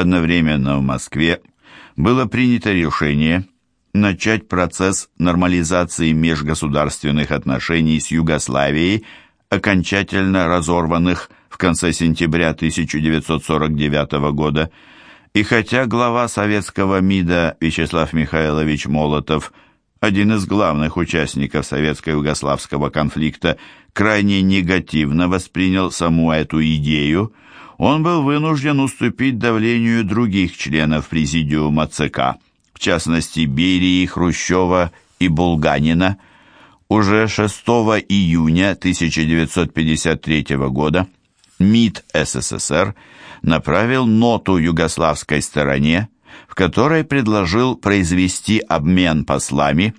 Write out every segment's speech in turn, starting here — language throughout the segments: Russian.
Одновременно в Москве было принято решение начать процесс нормализации межгосударственных отношений с Югославией, окончательно разорванных в конце сентября 1949 года, и хотя глава советского МИДа Вячеслав Михайлович Молотов, один из главных участников советско-югославского конфликта, крайне негативно воспринял саму эту идею, он был вынужден уступить давлению других членов президиума ЦК, в частности Берии, Хрущева и Булганина. Уже 6 июня 1953 года МИД СССР направил ноту югославской стороне, в которой предложил произвести обмен послами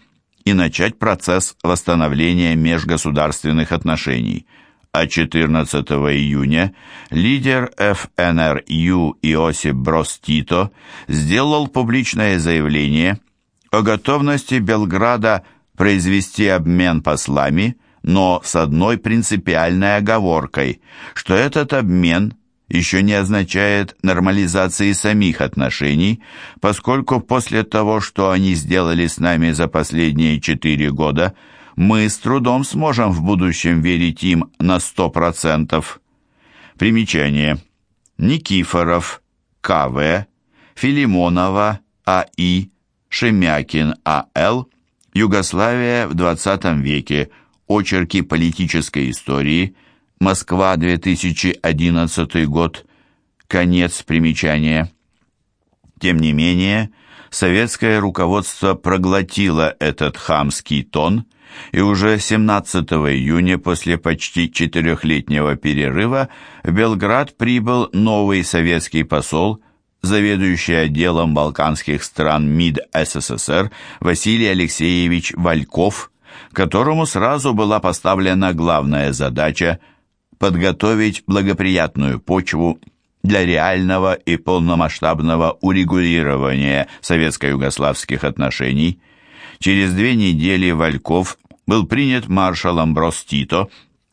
и начать процесс восстановления межгосударственных отношений – а 14 июня лидер ФНРЮ Иосип Брос Тито сделал публичное заявление о готовности Белграда произвести обмен послами, но с одной принципиальной оговоркой, что этот обмен еще не означает нормализации самих отношений, поскольку после того, что они сделали с нами за последние четыре года – мы с трудом сможем в будущем верить им на сто процентов. Примечание. Никифоров, К.В., Филимонова, А.И., Шемякин, А.Л., Югославия в 20 веке. Очерки политической истории. Москва, 2011 год. Конец примечания. Тем не менее, советское руководство проглотило этот хамский тон – и уже 17 июня после почти четырехлетнего перерыва в Белград прибыл новый советский посол, заведующий отделом балканских стран МИД СССР Василий Алексеевич Вальков, которому сразу была поставлена главная задача подготовить благоприятную почву для реального и полномасштабного урегулирования советско-югославских отношений. Через две недели Вальков был принят маршалом Брос Тито,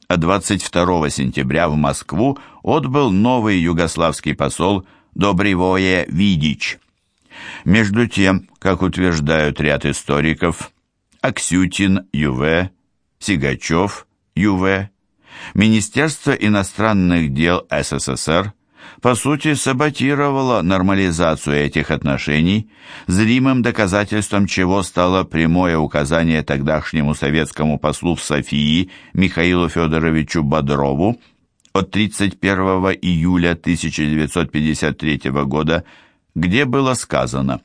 а 22 сентября в Москву отбыл новый югославский посол Добривое Видич. Между тем, как утверждают ряд историков, Аксютин Ю.В., Сигачев Ю.В., Министерство иностранных дел СССР по сути, саботировала нормализацию этих отношений, зримым доказательством чего стало прямое указание тогдашнему советскому послу в Софии Михаилу Федоровичу Бодрову от 31 июля 1953 года, где было сказано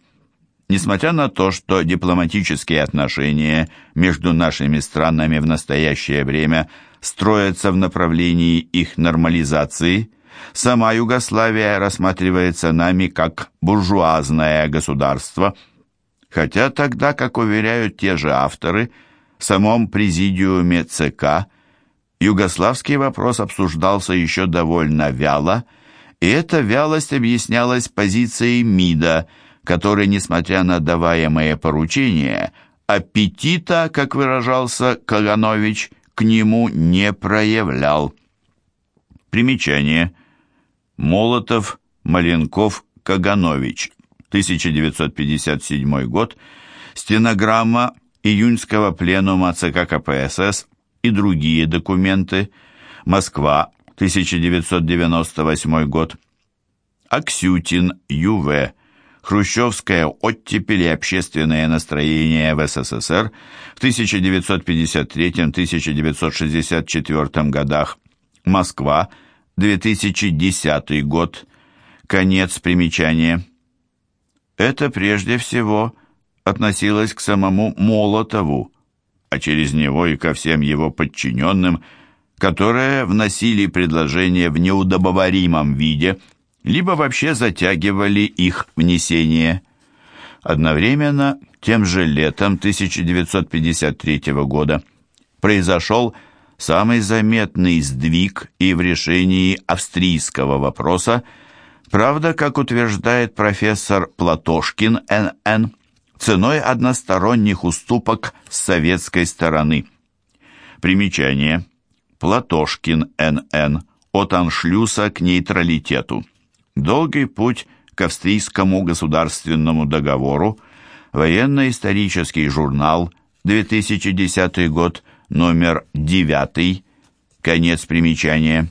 Несмотря на то, что дипломатические отношения между нашими странами в настоящее время строятся в направлении их нормализации – Сама Югославия рассматривается нами как буржуазное государство, хотя тогда, как уверяют те же авторы, в самом президиуме ЦК югославский вопрос обсуждался еще довольно вяло, и эта вялость объяснялась позицией МИДа, который, несмотря на даваемые поручения, аппетита, как выражался Каганович, к нему не проявлял. Примечание – Молотов, Маленков, Каганович. 1957 год. Стенограмма июньского пленума ЦК КПСС и другие документы. Москва, 1998 год. Аксютин, Ю.В. Хрущевская оттепель и общественное настроение в СССР в 1953-1964 годах. Москва, 2010 год. Конец примечания. Это прежде всего относилось к самому Молотову, а через него и ко всем его подчиненным, которые вносили предложения в неудобоваримом виде, либо вообще затягивали их внесение. Одновременно, тем же летом 1953 года, произошел самый заметный сдвиг и в решении австрийского вопроса, правда, как утверждает профессор Платошкин Н.Н., ценой односторонних уступок с советской стороны. Примечание. Платошкин Н.Н. От аншлюса к нейтралитету. Долгий путь к австрийскому государственному договору, военно-исторический журнал, 2010 год, номер 9, конец примечания.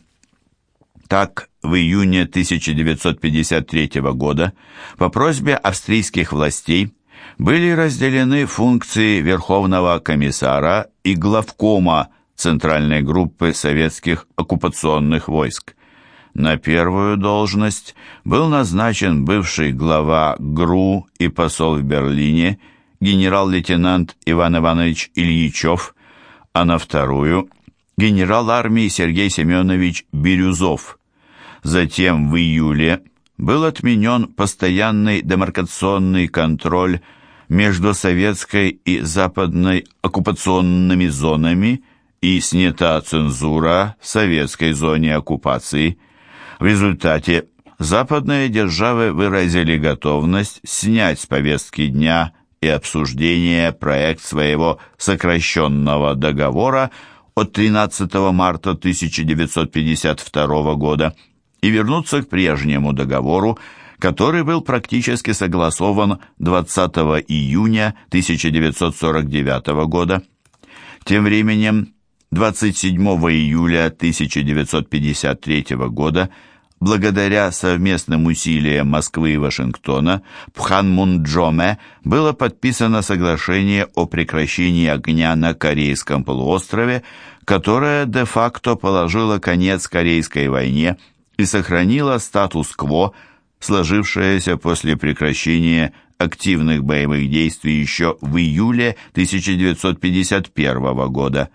Так, в июне 1953 года по просьбе австрийских властей были разделены функции Верховного комиссара и главкома Центральной группы советских оккупационных войск. На первую должность был назначен бывший глава ГРУ и посол в Берлине генерал-лейтенант Иван Иванович Ильичев, а на вторую – генерал армии Сергей Семенович Бирюзов. Затем в июле был отменен постоянный демаркационный контроль между советской и западной оккупационными зонами и снята цензура в советской зоне оккупации. В результате западные державы выразили готовность снять с повестки дня и обсуждения проект своего сокращенного договора от 13 марта 1952 года и вернуться к прежнему договору, который был практически согласован 20 июня 1949 года. Тем временем 27 июля 1953 года благодаря совместным усилиям Москвы и Вашингтона в Пханмунджоме было подписано соглашение о прекращении огня на Корейском полуострове, которое де-факто положило конец Корейской войне и сохранило статус-кво, сложившееся после прекращения активных боевых действий еще в июле 1951 года.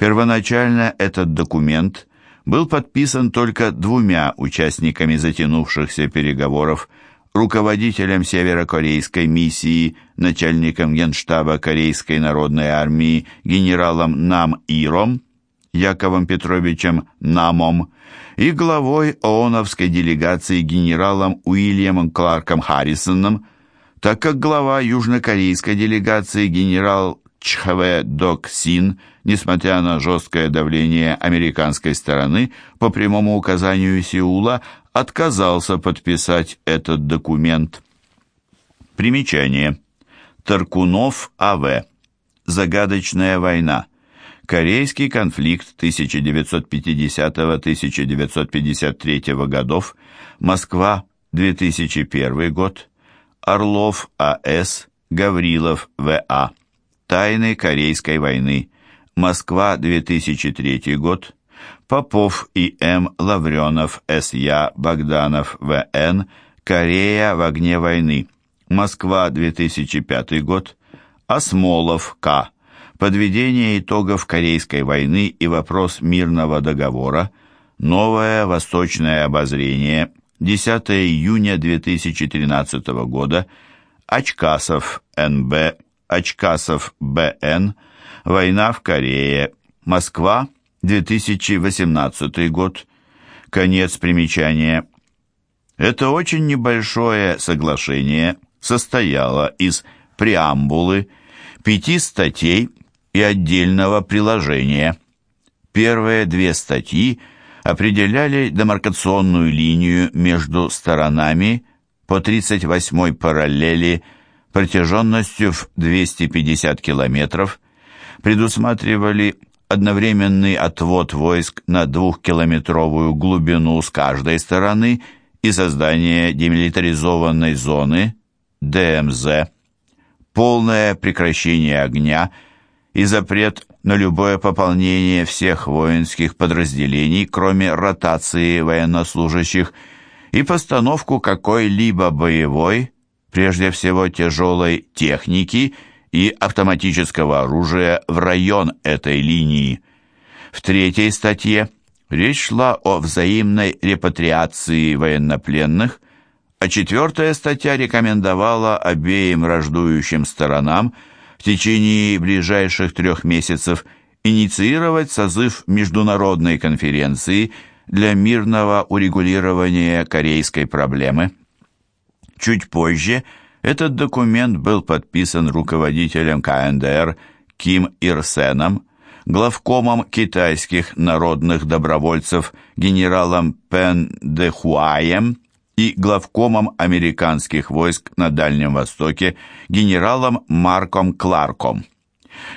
Первоначально этот документ был подписан только двумя участниками затянувшихся переговоров, руководителем северокорейской миссии, начальником генштаба Корейской народной армии генералом Нам Иром, Яковом Петровичем Намом, и главой ООНовской делегации генералом Уильямом Кларком Харрисоном, так как глава южнокорейской делегации генерал Чхве Док Син, несмотря на жесткое давление американской стороны, по прямому указанию Сеула, отказался подписать этот документ. Примечание. Таркунов А.В. Загадочная война. Корейский конфликт 1950-1953 годов. Москва, 2001 год. Орлов А.С. Гаврилов В.А. Тайны Корейской войны. Москва, 2003 год. Попов И.М. Лавренов С.Я. Богданов В.Н. Корея в огне войны. Москва, 2005 год. Осмолов К. Подведение итогов Корейской войны и вопрос мирного договора. Новое Восточное обозрение. 10 июня 2013 года. Очкасов Н.Б. Очкасов Б.Н. Война в Корее. Москва, 2018 год. Конец примечания. Это очень небольшое соглашение состояло из преамбулы, пяти статей и отдельного приложения. Первые две статьи определяли демаркационную линию между сторонами по 38-й параллели протяженностью в 250 километров, предусматривали одновременный отвод войск на двухкилометровую глубину с каждой стороны и создание демилитаризованной зоны ДМЗ, полное прекращение огня и запрет на любое пополнение всех воинских подразделений, кроме ротации военнослужащих, и постановку какой-либо боевой, прежде всего тяжелой техники и автоматического оружия в район этой линии. В третьей статье речь шла о взаимной репатриации военнопленных, а четвертая статья рекомендовала обеим враждующим сторонам в течение ближайших трех месяцев инициировать созыв международной конференции для мирного урегулирования корейской проблемы. Чуть позже этот документ был подписан руководителем КНДР Ким Ирсеном, главкомом китайских народных добровольцев генералом Пен Дэхуаем и главкомом американских войск на Дальнем Востоке генералом Марком Кларком.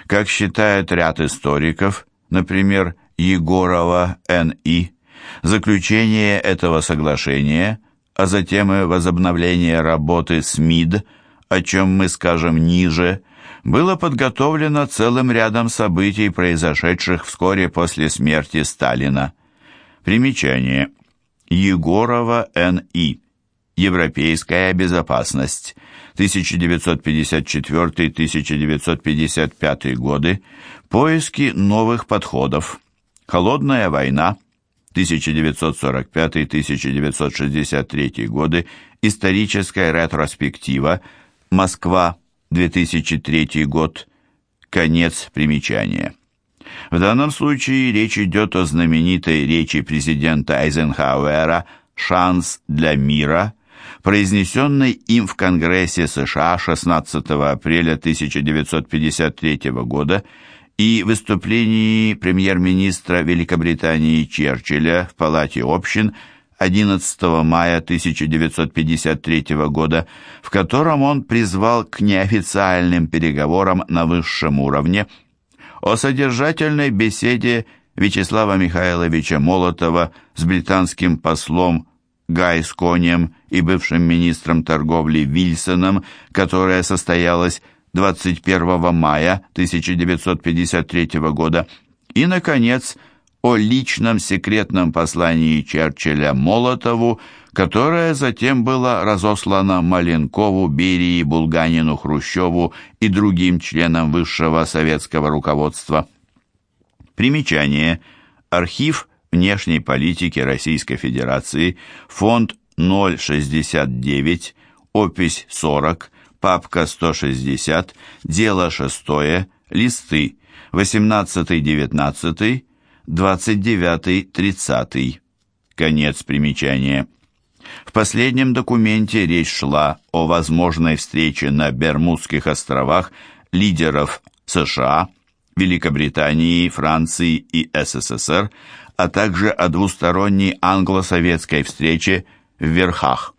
Как считает ряд историков, например, Егорова Н.И., заключение этого соглашения, а затем и возобновление работы с МИД, о чем мы скажем ниже, было подготовлено целым рядом событий, произошедших вскоре после смерти Сталина. Примечание. Егорова Н.И. Европейская безопасность. 1954-1955 годы. Поиски новых подходов. Холодная война. 1945-1963 годы. Историческая ретроспектива. Москва. 2003 год. Конец примечания. В данном случае речь идет о знаменитой речи президента Айзенхауэра «Шанс для мира», произнесенной им в Конгрессе США 16 апреля 1953 года и выступлении премьер-министра Великобритании Черчилля в Палате общин 11 мая 1953 года, в котором он призвал к неофициальным переговорам на высшем уровне – о содержательной беседе Вячеслава Михайловича Молотова с британским послом Гай Сконем и бывшим министром торговли Вильсоном, которая состоялась 21 мая 1953 года, и, наконец, о личном секретном послании Черчилля Молотову, которое затем было разослано Маленкову, Берии, Булганину, Хрущеву и другим членам высшего советского руководства. Примечание. Архив внешней политики Российской Федерации, фонд 069, опись 40, папка 160, дело 6, листы 18-19, 29-30. Конец примечания. В последнем документе речь шла о возможной встрече на Бермудских островах лидеров США, Великобритании, Франции и СССР, а также о двусторонней англо-советской встрече в Верхах.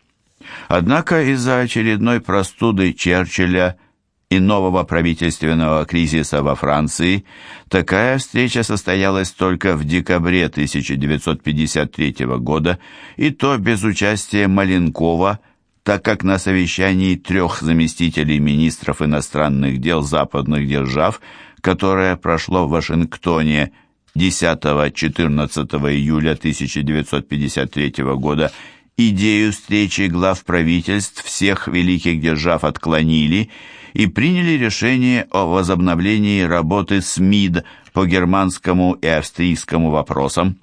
Однако из-за очередной простуды Черчилля – и нового правительственного кризиса во Франции, такая встреча состоялась только в декабре 1953 года, и то без участия Маленкова, так как на совещании трех заместителей министров иностранных дел западных держав, которое прошло в Вашингтоне 10-14 июля 1953 года, идею встречи глав правительств всех великих держав отклонили – и приняли решение о возобновлении работы с МИД по германскому и австрийскому вопросам,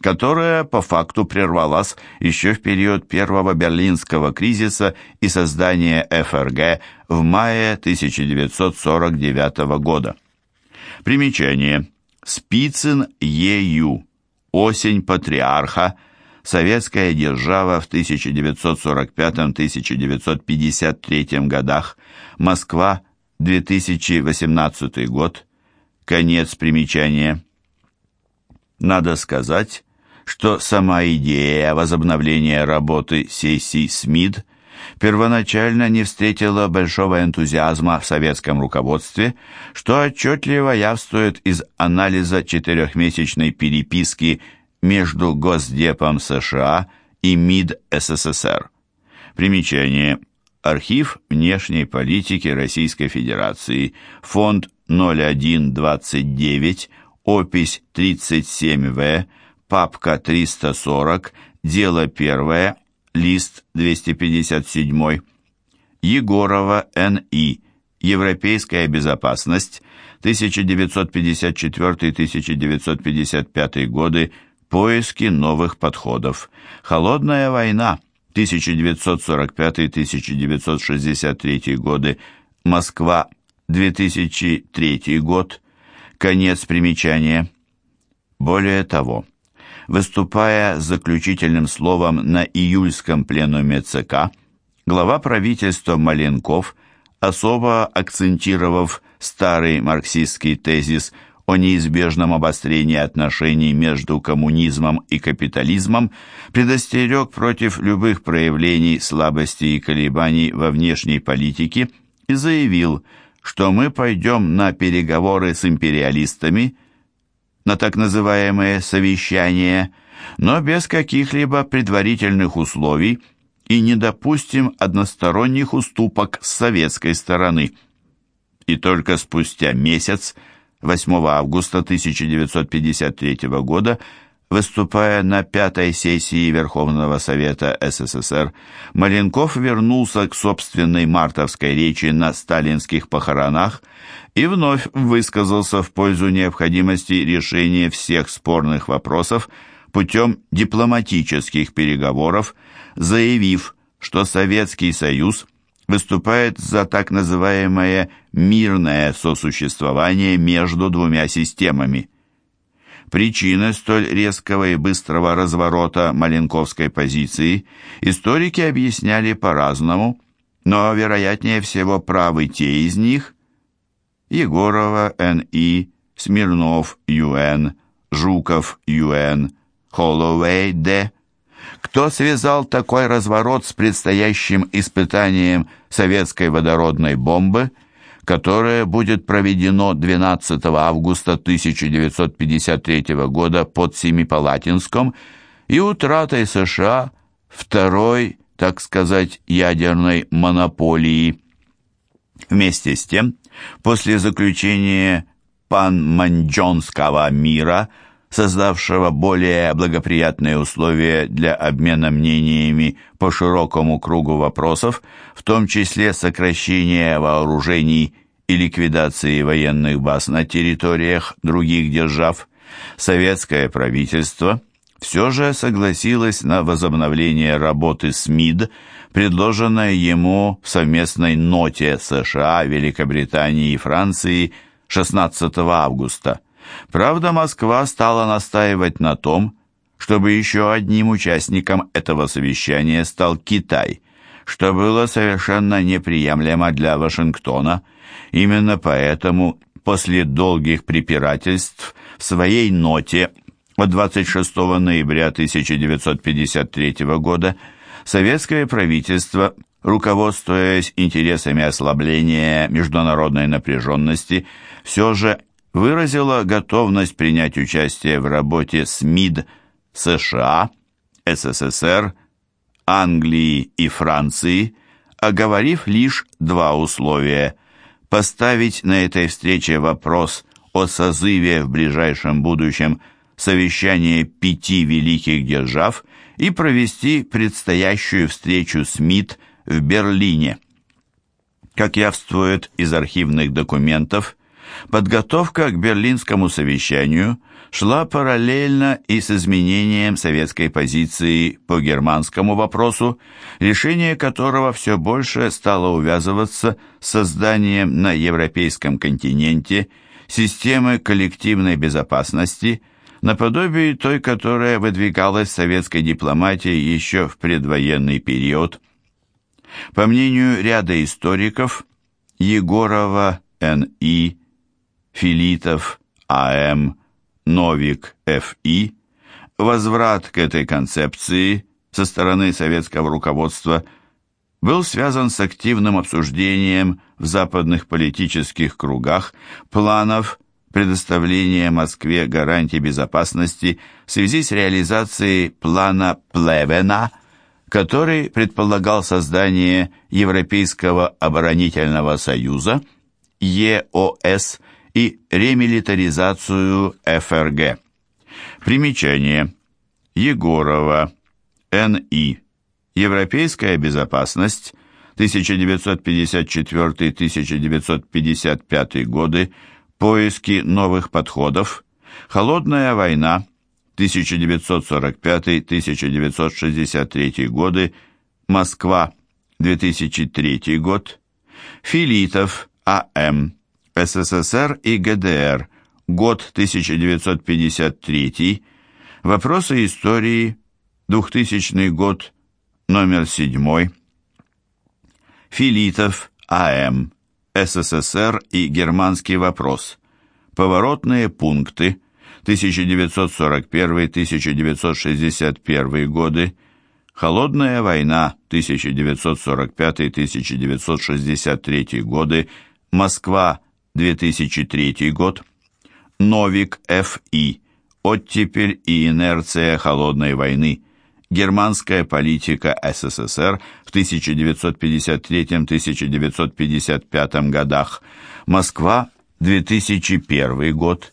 которая по факту прервалась еще в период первого берлинского кризиса и создания ФРГ в мае 1949 года. Примечание. Спицын Е.Ю. Осень патриарха. Советская держава в 1945-1953 годах. Москва, 2018 год. Конец примечания. Надо сказать, что сама идея возобновления работы сессий СМИД первоначально не встретила большого энтузиазма в советском руководстве, что отчетливо явствует из анализа четырехмесячной переписки между Госдепом США и МИД СССР. Примечание. Архив внешней политики Российской Федерации, фонд 0129, опись 37В, папка 340, дело первое, лист 257. Егорова Н.И. Европейская безопасность, 1954-1955 годы, поиски новых подходов. Холодная война, 1945-1963 годы, Москва, 2003 год, конец примечания. Более того, выступая с заключительным словом на июльском пленуме ЦК, глава правительства Маленков, особо акцентировав старый марксистский тезис о неизбежном обострении отношений между коммунизмом и капитализмом, предостерег против любых проявлений слабости и колебаний во внешней политике и заявил, что мы пойдем на переговоры с империалистами, на так называемые совещания, но без каких-либо предварительных условий и не допустим односторонних уступок с советской стороны. И только спустя месяц 8 августа 1953 года, выступая на пятой сессии Верховного Совета СССР, Маленков вернулся к собственной мартовской речи на сталинских похоронах и вновь высказался в пользу необходимости решения всех спорных вопросов путем дипломатических переговоров, заявив, что Советский Союз – выступает за так называемое «мирное сосуществование между двумя системами». Причины столь резкого и быстрого разворота маленковской позиции историки объясняли по-разному, но, вероятнее всего, правы те из них – Егорова, Н.И., Смирнов, Ю.Н., Жуков, Ю.Н., Холлоуэй, Д., кто связал такой разворот с предстоящим испытанием советской водородной бомбы, которое будет проведено 12 августа 1953 года под Семипалатинском и утратой США второй, так сказать, ядерной монополии. Вместе с тем, после заключения пан-маньчжонского мира – создавшего более благоприятные условия для обмена мнениями по широкому кругу вопросов, в том числе сокращения вооружений и ликвидации военных баз на территориях других держав, советское правительство все же согласилось на возобновление работы с МИД, предложенной ему в совместной ноте США, Великобритании и Франции 16 августа. Правда, Москва стала настаивать на том, чтобы еще одним участником этого совещания стал Китай, что было совершенно неприемлемо для Вашингтона. Именно поэтому после долгих препирательств в своей ноте от 26 ноября 1953 года советское правительство, руководствуясь интересами ослабления международной напряженности, все же выразила готовность принять участие в работе с МИД США, СССР, Англии и Франции, оговорив лишь два условия – поставить на этой встрече вопрос о созыве в ближайшем будущем совещания пяти великих держав и провести предстоящую встречу с МИД в Берлине. Как явствует из архивных документов, Подготовка к Берлинскому совещанию шла параллельно и с изменением советской позиции по германскому вопросу, решение которого все больше стало увязываться с созданием на европейском континенте системы коллективной безопасности, наподобие той, которая выдвигалась советской дипломатией еще в предвоенный период. По мнению ряда историков, Егорова, Н.И., Филитов, А.М., Новик, Ф.И., возврат к этой концепции со стороны советского руководства был связан с активным обсуждением в западных политических кругах планов предоставления Москве гарантий безопасности в связи с реализацией плана Плевена, который предполагал создание Европейского оборонительного союза, ЕОС, и ремилитаризацию ФРГ. Примечание. Егорова, Н.И. Европейская безопасность, 1954-1955 годы, поиски новых подходов, Холодная война, 1945-1963 годы, Москва, 2003 год, Филитов, А.М. СССР и ГДР, год 1953, вопросы истории, 2000 год, номер 7, Филитов, А.М., СССР и германский вопрос, Поворотные пункты. 1941-1961 годы, Холодная война. 1945-1963 годы, Москва 2003 год, Новик Ф.И. Оттепель и инерция холодной войны. Германская политика СССР в 1953-1955 годах. Москва, 2001 год.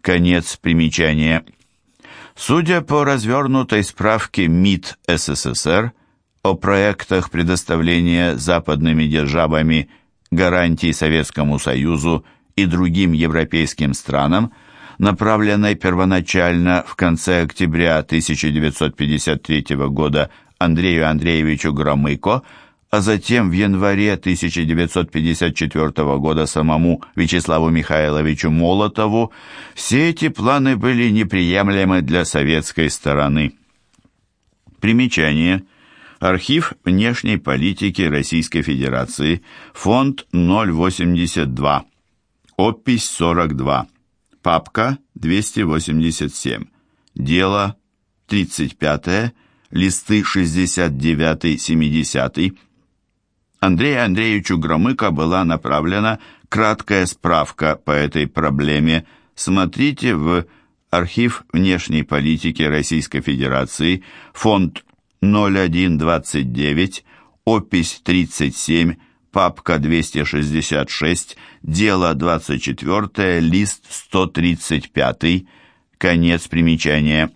Конец примечания. Судя по развернутой справке МИД СССР о проектах предоставления западными державами гарантий Советскому Союзу и другим европейским странам, направленной первоначально в конце октября 1953 года Андрею Андреевичу Громыко, а затем в январе 1954 года самому Вячеславу Михайловичу Молотову, все эти планы были неприемлемы для советской стороны. Примечание. Архив внешней политики Российской Федерации, фонд 082, опись 42, папка 287, дело 35, листы 69-70, Андрею Андреевичу Громыко была направлена краткая справка по этой проблеме. Смотрите в Архив внешней политики Российской Федерации, фонд 0129, опись 37, папка 266, дело 24, лист 135, конец примечания.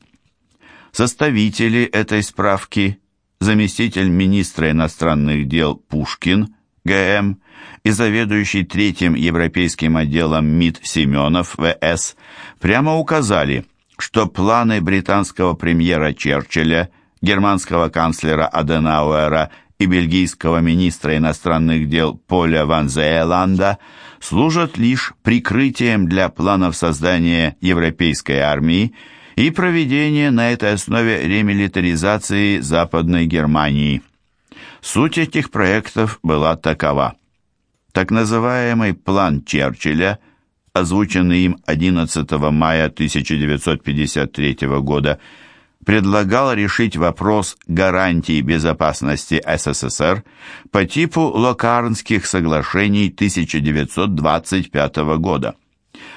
Составители этой справки заместитель министра иностранных дел Пушкин, ГМ, и заведующий третьим европейским отделом МИД Семенов, ВС, прямо указали, что планы британского премьера Черчилля, германского канцлера Аденауэра и бельгийского министра иностранных дел Поля ван Зееланда служат лишь прикрытием для планов создания европейской армии и проведение на этой основе ремилитаризации Западной Германии. Суть этих проектов была такова. Так называемый план Черчилля, озвученный им 11 мая 1953 года, предлагал решить вопрос гарантий безопасности СССР по типу Локарнских соглашений 1925 года.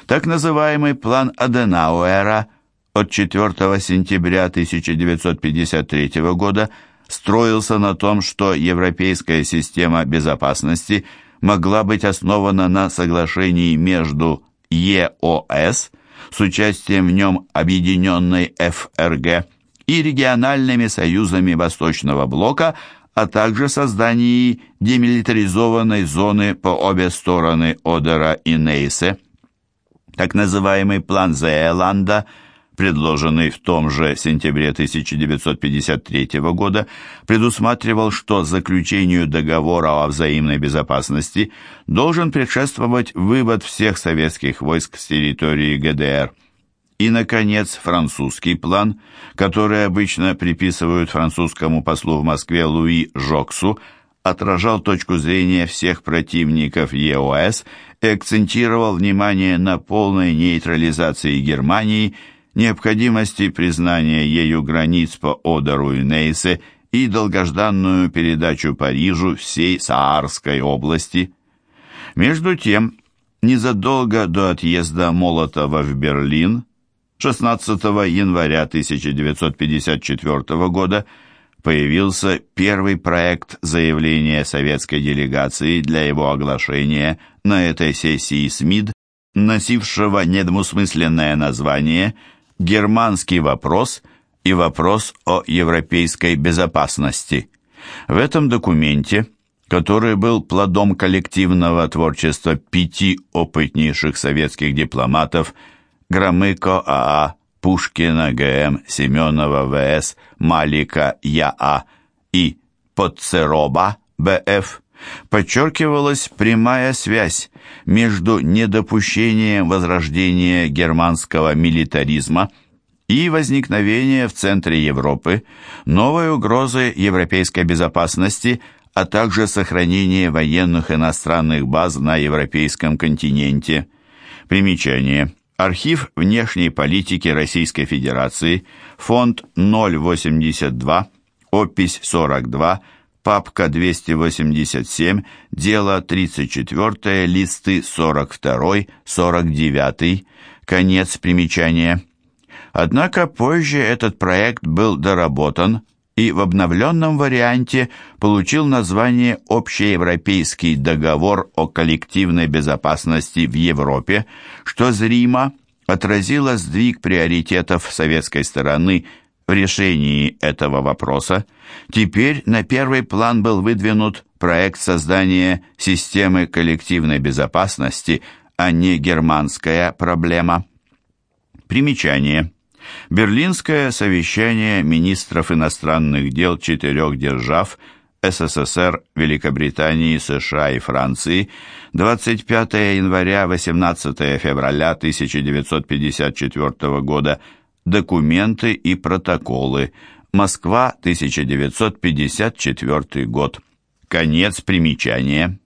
Так называемый план Аденауэра – от 4 сентября 1953 года строился на том, что европейская система безопасности могла быть основана на соглашении между ЕОС с участием в нем объединенной ФРГ и региональными союзами Восточного блока, а также создании демилитаризованной зоны по обе стороны Одера и Нейсе. Так называемый план Зеэланда – предложенный в том же сентябре 1953 года, предусматривал, что заключению договора о взаимной безопасности должен предшествовать вывод всех советских войск с территории ГДР. И, наконец, французский план, который обычно приписывают французскому послу в Москве Луи Жоксу, отражал точку зрения всех противников ЕОС и акцентировал внимание на полной нейтрализации Германии – необходимости признания ею границ по Одеру и Нейсе и долгожданную передачу Парижу всей Саарской области. Между тем, незадолго до отъезда Молотова в Берлин 16 января 1954 года появился первый проект заявления советской делегации для его оглашения на этой сессии СМИД, носившего недвусмысленное название – германский вопрос и вопрос о европейской безопасности. В этом документе, который был плодом коллективного творчества пяти опытнейших советских дипломатов Громыко АА, Пушкина ГМ, Семенова ВС, Малика ЯА и Подцероба БФ, подчеркивалась прямая связь между недопущением возрождения германского милитаризма и возникновения в центре Европы новой угрозы европейской безопасности, а также сохранения военных иностранных баз на европейском континенте. Примечание. Архив внешней политики Российской Федерации, фонд 082, опись 42, папка 287, дело 34, листы 42, 49, конец примечания. Однако позже этот проект был доработан и в обновленном варианте получил название «Общеевропейский договор о коллективной безопасности в Европе», что зримо отразило сдвиг приоритетов советской стороны решении этого вопроса. Теперь на первый план был выдвинут проект создания системы коллективной безопасности, а не германская проблема. Примечание. Берлинское совещание министров иностранных дел четырех держав СССР, Великобритании, США и Франции 25 января 18 февраля 1954 года Документы и протоколы. Москва, 1954 год. Конец примечания.